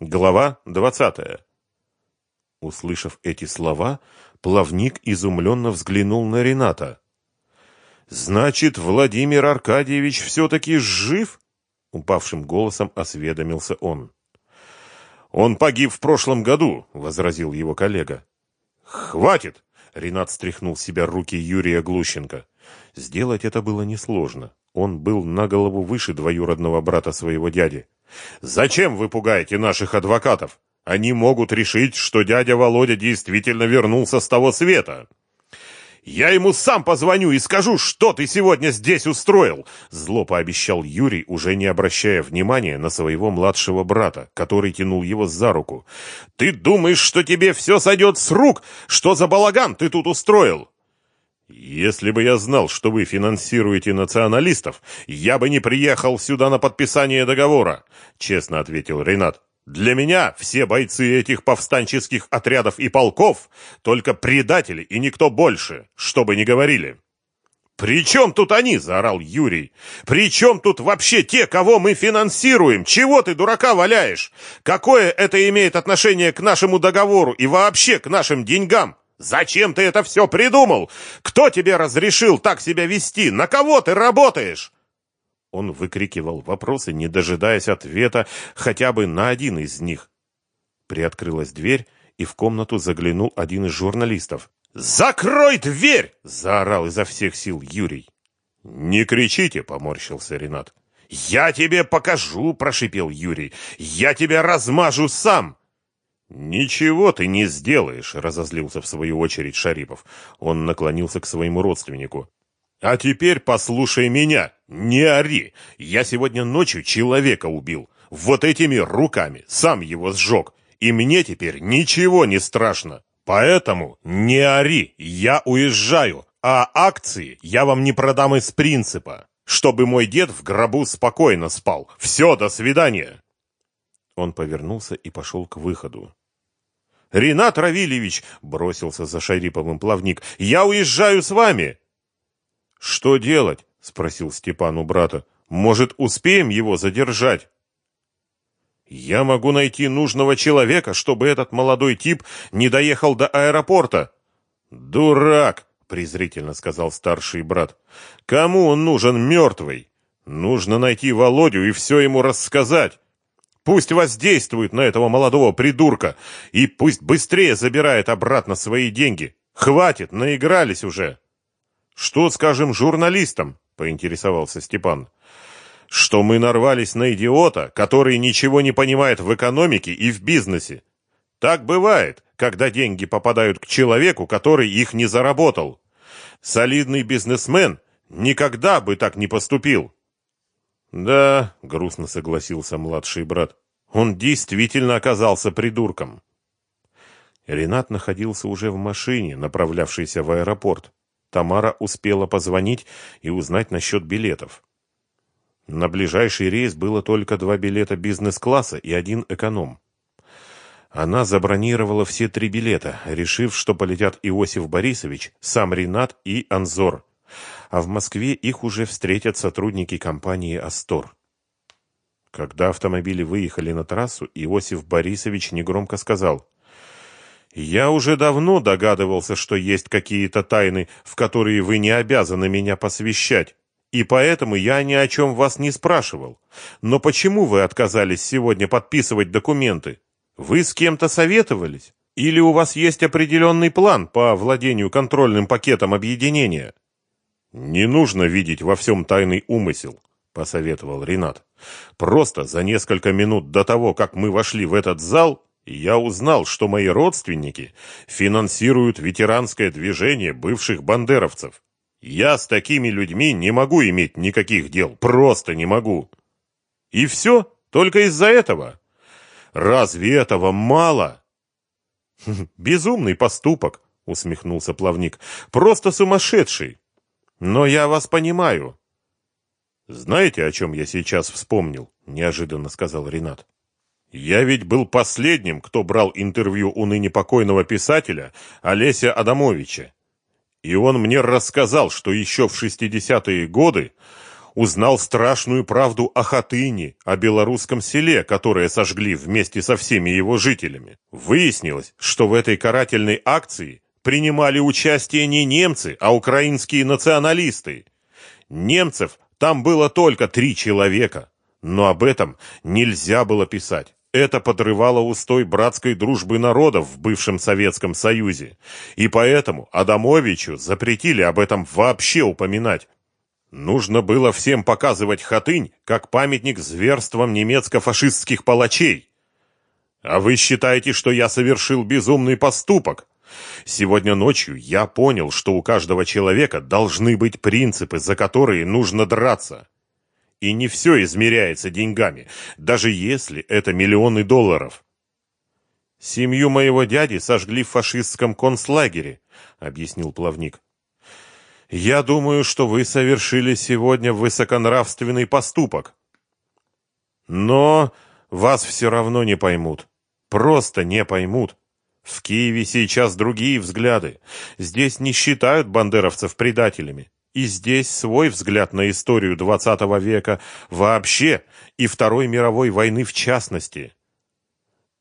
Глава двадцатая. Услышав эти слова, плавник изумленно взглянул на Рената. «Значит, Владимир Аркадьевич все-таки жив?» — упавшим голосом осведомился он. «Он погиб в прошлом году», — возразил его коллега. «Хватит!» — Ренат стряхнул с себя руки Юрия Глущенко. Сделать это было несложно. Он был на голову выше двоюродного брата своего дяди. Зачем вы пугаете наших адвокатов? Они могут решить, что дядя Володя действительно вернулся с того света. Я ему сам позвоню и скажу, что ты сегодня здесь устроил, зло пообещал Юрий, уже не обращая внимания на своего младшего брата, который тянул его за руку. Ты думаешь, что тебе все сойдет с рук? Что за балаган ты тут устроил? Если бы я знал, что вы финансируете националистов, я бы не приехал сюда на подписание договора, честно ответил Ренат. Для меня все бойцы этих повстанческих отрядов и полков только предатели и никто больше, что бы ни говорили. «При чем тут они?» – заорал Юрий. «При чем тут вообще те, кого мы финансируем? Чего ты, дурака, валяешь? Какое это имеет отношение к нашему договору и вообще к нашим деньгам? Зачем ты это все придумал? Кто тебе разрешил так себя вести? На кого ты работаешь?» Он выкрикивал вопросы, не дожидаясь ответа хотя бы на один из них. Приоткрылась дверь, и в комнату заглянул один из журналистов. «Закрой дверь!» — заорал изо всех сил Юрий. «Не кричите!» — поморщился Ренат. «Я тебе покажу!» — прошипел Юрий. «Я тебя размажу сам!» «Ничего ты не сделаешь», — разозлился в свою очередь Шарипов. Он наклонился к своему родственнику. «А теперь послушай меня, не ори. Я сегодня ночью человека убил. Вот этими руками, сам его сжег. И мне теперь ничего не страшно. Поэтому не ори, я уезжаю. А акции я вам не продам из принципа, чтобы мой дед в гробу спокойно спал. Все, до свидания». Он повернулся и пошел к выходу. Ренат Равильевич, бросился за Шариповым плавник, я уезжаю с вами. Что делать? спросил Степан у брата. Может, успеем его задержать? Я могу найти нужного человека, чтобы этот молодой тип не доехал до аэропорта. Дурак, презрительно сказал старший брат. Кому он нужен мертвый? Нужно найти Володю и все ему рассказать. Пусть воздействует на этого молодого придурка и пусть быстрее забирает обратно свои деньги. Хватит, наигрались уже. Что скажем журналистам? поинтересовался Степан. Что мы нарвались на идиота, который ничего не понимает в экономике и в бизнесе. Так бывает, когда деньги попадают к человеку, который их не заработал. Солидный бизнесмен никогда бы так не поступил. Да, грустно согласился младший брат. Он действительно оказался придурком. Ренат находился уже в машине, направлявшейся в аэропорт. Тамара успела позвонить и узнать насчет билетов. На ближайший рейс было только два билета бизнес-класса и один эконом. Она забронировала все три билета, решив, что полетят Иосиф Борисович, сам Ренат и Анзор а в Москве их уже встретят сотрудники компании «Астор». Когда автомобили выехали на трассу, Иосиф Борисович негромко сказал, «Я уже давно догадывался, что есть какие-то тайны, в которые вы не обязаны меня посвящать, и поэтому я ни о чем вас не спрашивал. Но почему вы отказались сегодня подписывать документы? Вы с кем-то советовались? Или у вас есть определенный план по владению контрольным пакетом объединения?» «Не нужно видеть во всем тайный умысел», — посоветовал Ренат. «Просто за несколько минут до того, как мы вошли в этот зал, я узнал, что мои родственники финансируют ветеранское движение бывших бандеровцев. Я с такими людьми не могу иметь никаких дел, просто не могу. И все, только из-за этого. Разве этого мало?» «Безумный поступок», — усмехнулся плавник. «Просто сумасшедший. Но я вас понимаю. Знаете, о чем я сейчас вспомнил? Неожиданно сказал Ренат. Я ведь был последним, кто брал интервью у ныне покойного писателя Олеся Адамовича. И он мне рассказал, что еще в 60-е годы узнал страшную правду о Хатыне, о белорусском селе, которое сожгли вместе со всеми его жителями. Выяснилось, что в этой карательной акции принимали участие не немцы, а украинские националисты. Немцев там было только три человека, но об этом нельзя было писать. Это подрывало устой братской дружбы народов в бывшем Советском Союзе, и поэтому Адамовичу запретили об этом вообще упоминать. Нужно было всем показывать Хатынь как памятник зверствам немецко-фашистских палачей. А вы считаете, что я совершил безумный поступок? Сегодня ночью я понял, что у каждого человека должны быть принципы, за которые нужно драться. И не все измеряется деньгами, даже если это миллионы долларов. Семью моего дяди сожгли в фашистском концлагере, объяснил плавник. Я думаю, что вы совершили сегодня высоконравственный поступок. Но вас все равно не поймут. Просто не поймут. В Киеве сейчас другие взгляды. Здесь не считают бандеровцев предателями. И здесь свой взгляд на историю XX века вообще и Второй мировой войны в частности.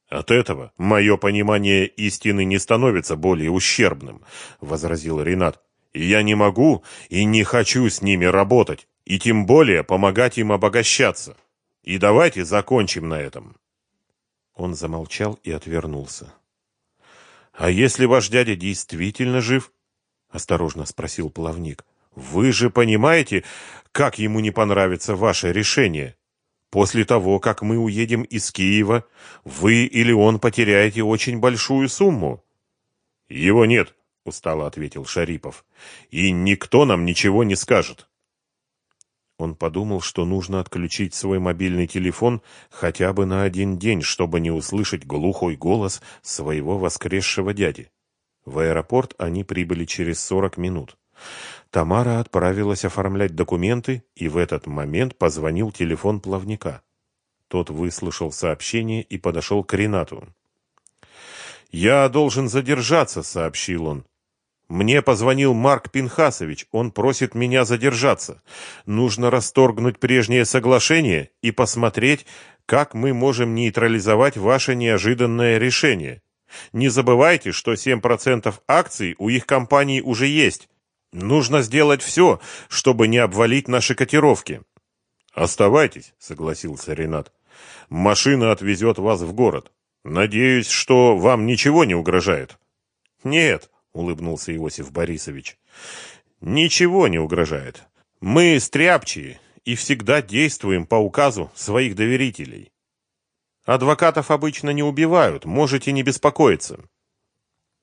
От этого мое понимание истины не становится более ущербным, возразил Ренат. Я не могу и не хочу с ними работать, и тем более помогать им обогащаться. И давайте закончим на этом. Он замолчал и отвернулся. А если ваш дядя действительно жив? осторожно спросил плавник. Вы же понимаете, как ему не понравится ваше решение. После того, как мы уедем из Киева, вы или он потеряете очень большую сумму. Его нет, устало ответил Шарипов. И никто нам ничего не скажет. Он подумал, что нужно отключить свой мобильный телефон хотя бы на один день, чтобы не услышать глухой голос своего воскресшего дяди. В аэропорт они прибыли через сорок минут. Тамара отправилась оформлять документы, и в этот момент позвонил телефон плавника. Тот выслушал сообщение и подошел к Ренату. «Я должен задержаться», — сообщил он. «Мне позвонил Марк Пинхасович, он просит меня задержаться. Нужно расторгнуть прежнее соглашение и посмотреть, как мы можем нейтрализовать ваше неожиданное решение. Не забывайте, что 7% акций у их компании уже есть, Нужно сделать все, чтобы не обвалить наши котировки. Оставайтесь, согласился Ренат. Машина отвезет вас в город. Надеюсь, что вам ничего не угрожает. Нет, улыбнулся Иосиф Борисович. Ничего не угрожает. Мы стряпчие и всегда действуем по указу своих доверителей. Адвокатов обычно не убивают, можете не беспокоиться.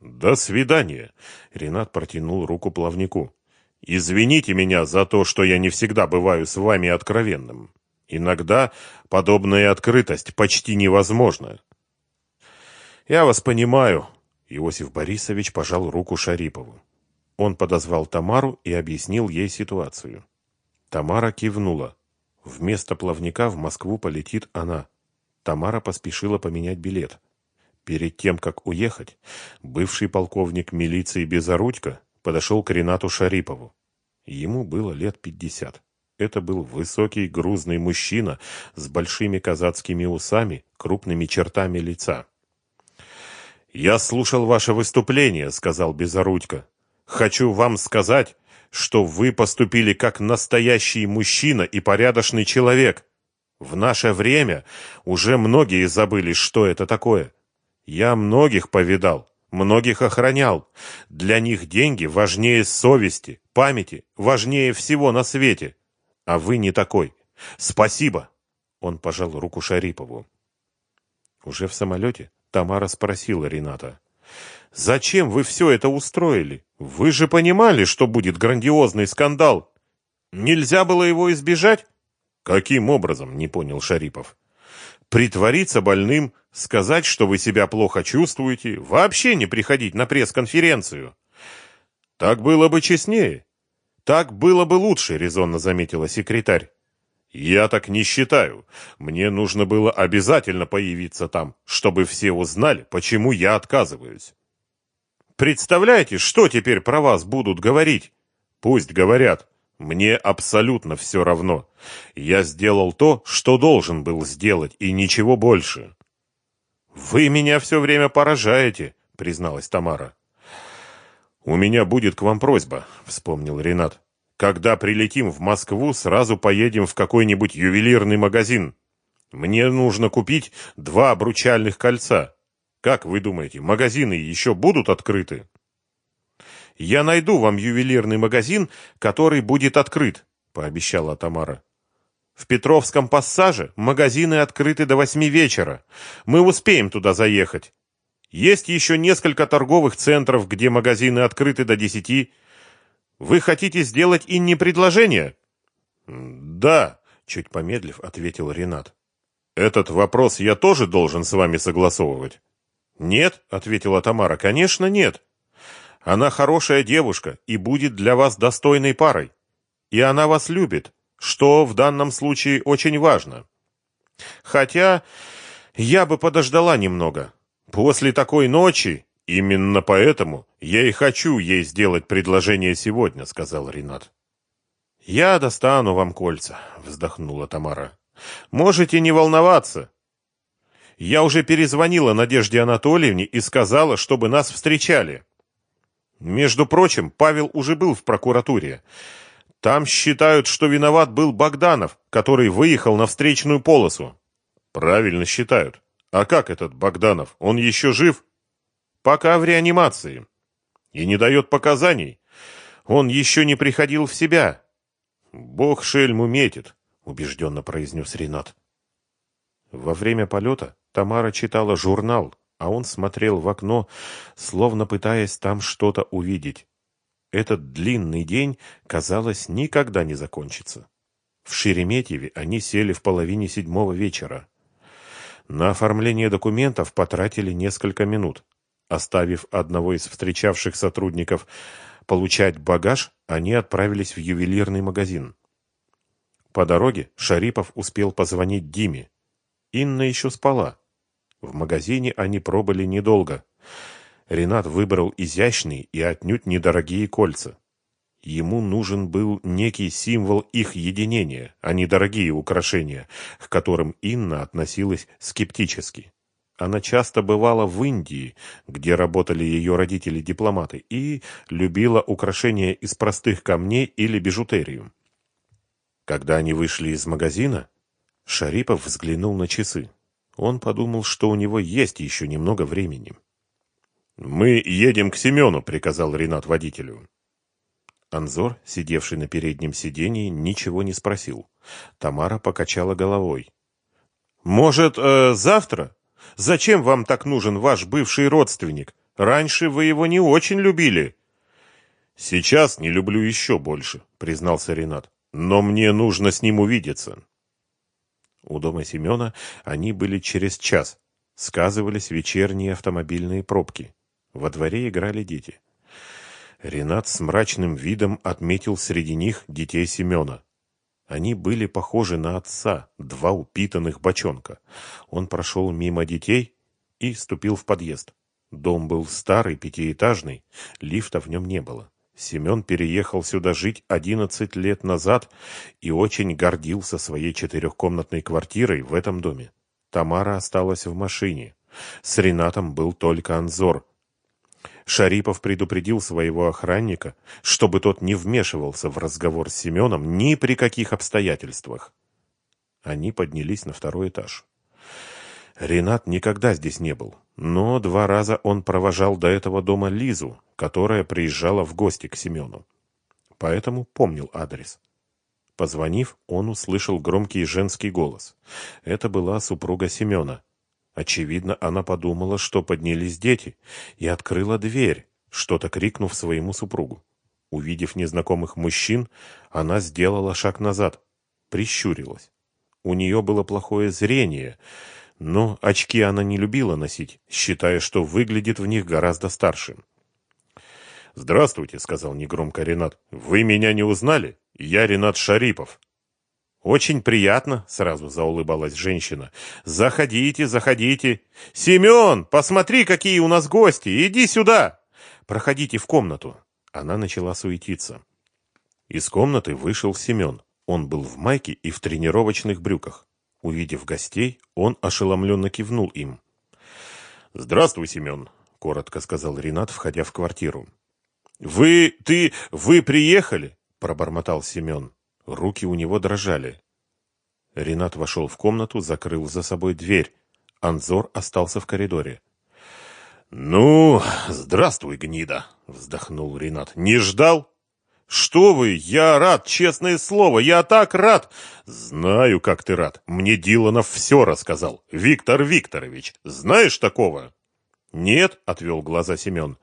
«До свидания!» — Ренат протянул руку плавнику. «Извините меня за то, что я не всегда бываю с вами откровенным. Иногда подобная открытость почти невозможна». «Я вас понимаю», — Иосиф Борисович пожал руку Шарипову. Он подозвал Тамару и объяснил ей ситуацию. Тамара кивнула. Вместо плавника в Москву полетит она. Тамара поспешила поменять билет. Перед тем, как уехать, бывший полковник милиции Безорудько подошел к Ренату Шарипову. Ему было лет пятьдесят. Это был высокий, грузный мужчина с большими казацкими усами, крупными чертами лица. «Я слушал ваше выступление», — сказал Безорудько. «Хочу вам сказать, что вы поступили как настоящий мужчина и порядочный человек. В наше время уже многие забыли, что это такое. Я многих повидал, многих охранял. Для них деньги важнее совести, памяти, важнее всего на свете. А вы не такой. Спасибо. Он пожал руку Шарипову. Уже в самолете Тамара спросила Рената. «Зачем вы все это устроили? Вы же понимали, что будет грандиозный скандал. Нельзя было его избежать?» «Каким образом?» — не понял Шарипов притвориться больным, сказать, что вы себя плохо чувствуете, вообще не приходить на пресс-конференцию. Так было бы честнее. Так было бы лучше, резонно заметила секретарь. Я так не считаю. Мне нужно было обязательно появиться там, чтобы все узнали, почему я отказываюсь. Представляете, что теперь про вас будут говорить? Пусть говорят. Мне абсолютно все равно. Я сделал то, что должен был сделать, и ничего больше. Вы меня все время поражаете, призналась Тамара. У меня будет к вам просьба, вспомнил Ренат. Когда прилетим в Москву, сразу поедем в какой-нибудь ювелирный магазин. Мне нужно купить два обручальных кольца. Как вы думаете, магазины еще будут открыты? Я найду вам ювелирный магазин, который будет открыт, пообещала Тамара. В Петровском пассаже магазины открыты до восьми вечера. Мы успеем туда заехать. Есть еще несколько торговых центров, где магазины открыты до десяти. Вы хотите сделать Инне предложение? Да, чуть помедлив, ответил Ренат. Этот вопрос я тоже должен с вами согласовывать. Нет, ответила Тамара. Конечно, нет. Она хорошая девушка и будет для вас достойной парой. И она вас любит, что в данном случае очень важно. Хотя я бы подождала немного. После такой ночи, именно поэтому я и хочу ей сделать предложение сегодня, сказал Ренат. Я достану вам кольца, вздохнула Тамара. Можете не волноваться. Я уже перезвонила Надежде Анатольевне и сказала, чтобы нас встречали. Между прочим, Павел уже был в прокуратуре. Там считают, что виноват был Богданов, который выехал на встречную полосу. Правильно считают. А как этот Богданов? Он еще жив? Пока в реанимации. И не дает показаний. Он еще не приходил в себя. Бог шельму метит, убежденно произнес Ренат. Во время полета Тамара читала журнал, а он смотрел в окно, словно пытаясь там что-то увидеть. Этот длинный день, казалось, никогда не закончится. В Шереметьеве они сели в половине седьмого вечера. На оформление документов потратили несколько минут. Оставив одного из встречавших сотрудников получать багаж, они отправились в ювелирный магазин. По дороге Шарипов успел позвонить Диме. Инна еще спала. В магазине они пробыли недолго. Ренат выбрал изящные и отнюдь недорогие кольца. Ему нужен был некий символ их единения, а не дорогие украшения, к которым Инна относилась скептически. Она часто бывала в Индии, где работали ее родители-дипломаты, и любила украшения из простых камней или бижутерию. Когда они вышли из магазина, Шарипов взглянул на часы. Он подумал, что у него есть еще немного времени. «Мы едем к Семену», — приказал Ренат водителю. Анзор, сидевший на переднем сидении, ничего не спросил. Тамара покачала головой. «Может, э, завтра? Зачем вам так нужен ваш бывший родственник? Раньше вы его не очень любили». «Сейчас не люблю еще больше», — признался Ренат. «Но мне нужно с ним увидеться». У дома Семена они были через час. Сказывались вечерние автомобильные пробки. Во дворе играли дети. Ренат с мрачным видом отметил среди них детей Семена. Они были похожи на отца, два упитанных бочонка. Он прошел мимо детей и ступил в подъезд. Дом был старый, пятиэтажный, лифта в нем не было. Семен переехал сюда жить 11 лет назад и очень гордился своей четырехкомнатной квартирой в этом доме. Тамара осталась в машине. С Ренатом был только Анзор. Шарипов предупредил своего охранника, чтобы тот не вмешивался в разговор с Семеном ни при каких обстоятельствах. Они поднялись на второй этаж. Ренат никогда здесь не был, но два раза он провожал до этого дома Лизу, которая приезжала в гости к Семену. Поэтому помнил адрес. Позвонив, он услышал громкий женский голос. Это была супруга Семена. Очевидно, она подумала, что поднялись дети, и открыла дверь, что-то крикнув своему супругу. Увидев незнакомых мужчин, она сделала шаг назад, прищурилась. У нее было плохое зрение — но очки она не любила носить, считая, что выглядит в них гораздо старше. «Здравствуйте», — сказал негромко Ренат. «Вы меня не узнали? Я Ренат Шарипов». «Очень приятно», — сразу заулыбалась женщина. «Заходите, заходите. Семен, посмотри, какие у нас гости. Иди сюда. Проходите в комнату». Она начала суетиться. Из комнаты вышел Семен. Он был в майке и в тренировочных брюках. Увидев гостей, он ошеломленно кивнул им. «Здравствуй, Семен», — коротко сказал Ренат, входя в квартиру. «Вы... ты... вы приехали?» — пробормотал Семен. Руки у него дрожали. Ренат вошел в комнату, закрыл за собой дверь. Анзор остался в коридоре. «Ну, здравствуй, гнида!» — вздохнул Ренат. «Не ждал?» «Что вы? Я рад, честное слово, я так рад!» «Знаю, как ты рад. Мне Диланов все рассказал. Виктор Викторович, знаешь такого?» «Нет», — отвел глаза Семен.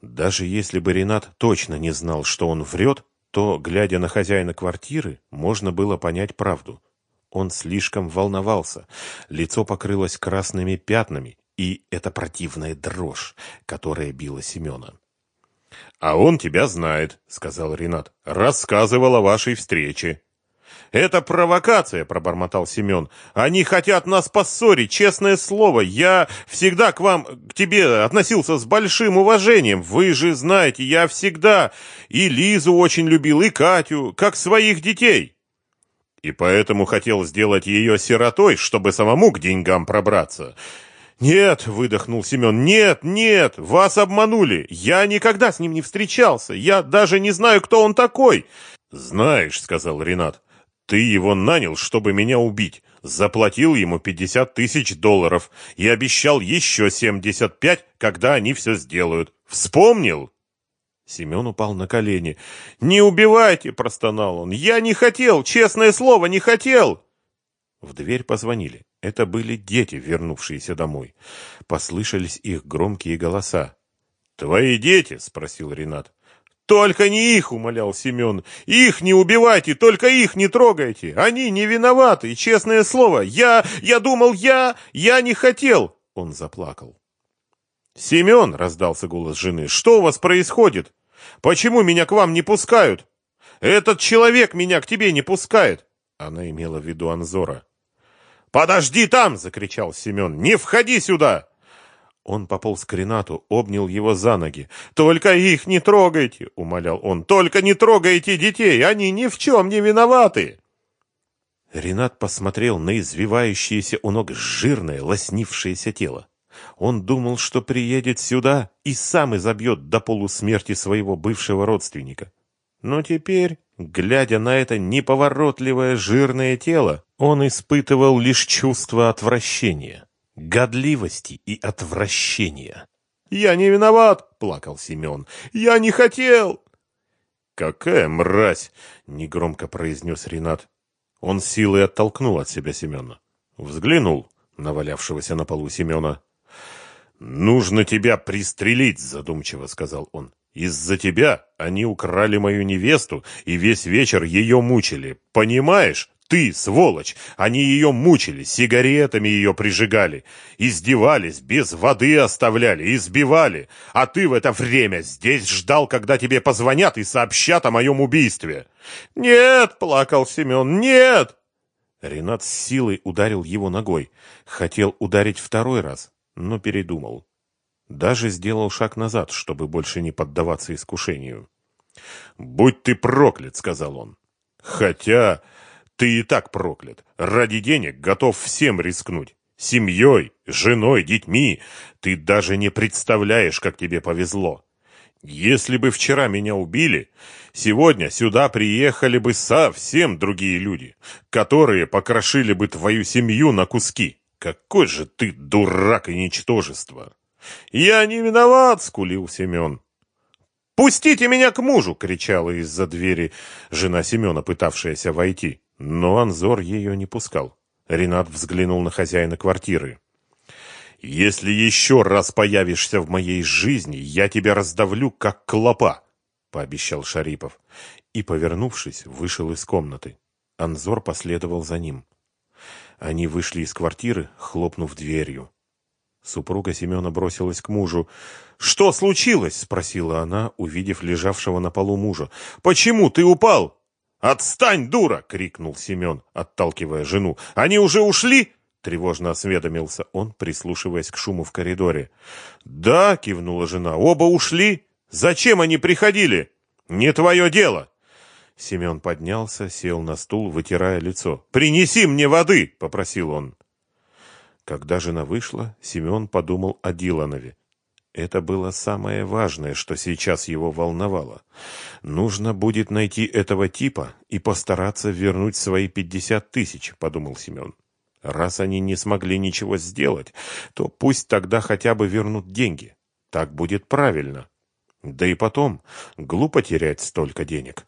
Даже если бы Ренат точно не знал, что он врет, то, глядя на хозяина квартиры, можно было понять правду. Он слишком волновался, лицо покрылось красными пятнами, и это противная дрожь, которая била Семена. «А он тебя знает», — сказал Ренат. «Рассказывал о вашей встрече». «Это провокация», — пробормотал Семен. «Они хотят нас поссорить, честное слово. Я всегда к вам, к тебе относился с большим уважением. Вы же знаете, я всегда и Лизу очень любил, и Катю, как своих детей. И поэтому хотел сделать ее сиротой, чтобы самому к деньгам пробраться». «Нет», — выдохнул Семен, — «нет, нет, вас обманули. Я никогда с ним не встречался. Я даже не знаю, кто он такой». «Знаешь», — сказал Ренат, ты его нанял, чтобы меня убить, заплатил ему 50 тысяч долларов и обещал еще 75, когда они все сделают. Вспомнил?» Семен упал на колени. «Не убивайте!» – простонал он. «Я не хотел! Честное слово, не хотел!» В дверь позвонили. Это были дети, вернувшиеся домой. Послышались их громкие голоса. «Твои дети?» – спросил Ренат. «Только не их!» — умолял Семен. «Их не убивайте, только их не трогайте! Они не виноваты, честное слово! Я... я думал, я... я не хотел!» Он заплакал. «Семен!» — раздался голос жены. «Что у вас происходит? Почему меня к вам не пускают? Этот человек меня к тебе не пускает!» Она имела в виду Анзора. «Подожди там!» — закричал Семен. «Не входи сюда!» Он пополз к Ренату, обнял его за ноги. «Только их не трогайте!» — умолял он. «Только не трогайте детей! Они ни в чем не виноваты!» Ренат посмотрел на извивающееся у ног жирное, лоснившееся тело. Он думал, что приедет сюда и сам изобьет до полусмерти своего бывшего родственника. Но теперь, глядя на это неповоротливое жирное тело, он испытывал лишь чувство отвращения годливости и отвращения. «Я не виноват!» — плакал Семен. «Я не хотел!» «Какая мразь!» — негромко произнес Ренат. Он силой оттолкнул от себя Семена. Взглянул на валявшегося на полу Семена. «Нужно тебя пристрелить!» — задумчиво сказал он. «Из-за тебя они украли мою невесту и весь вечер ее мучили. Понимаешь? Ты, сволочь! Они ее мучили, сигаретами ее прижигали, издевались, без воды оставляли, избивали. А ты в это время здесь ждал, когда тебе позвонят и сообщат о моем убийстве. Нет, плакал Семен, нет! Ренат с силой ударил его ногой. Хотел ударить второй раз, но передумал. Даже сделал шаг назад, чтобы больше не поддаваться искушению. «Будь ты проклят!» — сказал он. «Хотя ты и так проклят. Ради денег готов всем рискнуть. Семьей, женой, детьми. Ты даже не представляешь, как тебе повезло. Если бы вчера меня убили, сегодня сюда приехали бы совсем другие люди, которые покрошили бы твою семью на куски. Какой же ты дурак и ничтожество! Я не виноват, скулил Семен. «Пустите меня к мужу!» — кричала из-за двери жена Семена, пытавшаяся войти. Но Анзор ее не пускал. Ренат взглянул на хозяина квартиры. «Если еще раз появишься в моей жизни, я тебя раздавлю, как клопа», — пообещал Шарипов. И, повернувшись, вышел из комнаты. Анзор последовал за ним. Они вышли из квартиры, хлопнув дверью. Супруга Семена бросилась к мужу. «Что случилось?» — спросила она, увидев лежавшего на полу мужа. «Почему ты упал?» «Отстань, дура!» — крикнул Семен, отталкивая жену. «Они уже ушли?» — тревожно осведомился он, прислушиваясь к шуму в коридоре. «Да», — кивнула жена, — «оба ушли. Зачем они приходили?» «Не твое дело». Семен поднялся, сел на стул, вытирая лицо. «Принеси мне воды!» — попросил он. Когда жена вышла, Семен подумал о Диланове. Это было самое важное, что сейчас его волновало. «Нужно будет найти этого типа и постараться вернуть свои пятьдесят тысяч», — подумал Семен. «Раз они не смогли ничего сделать, то пусть тогда хотя бы вернут деньги. Так будет правильно. Да и потом, глупо терять столько денег».